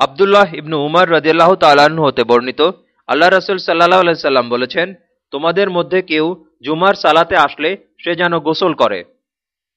আবদুল্লাহ ইবনু উমর রদিয়াল্লাহ তাল্লাহ্ন হতে বর্ণিত, আল্লাহ রসুল সাল্লাহ আলাইসাল্লাম বলেছেন, তোমাদের মধ্যে কেউ জুমার সালাতে আসলে সে যেন গোসল করে।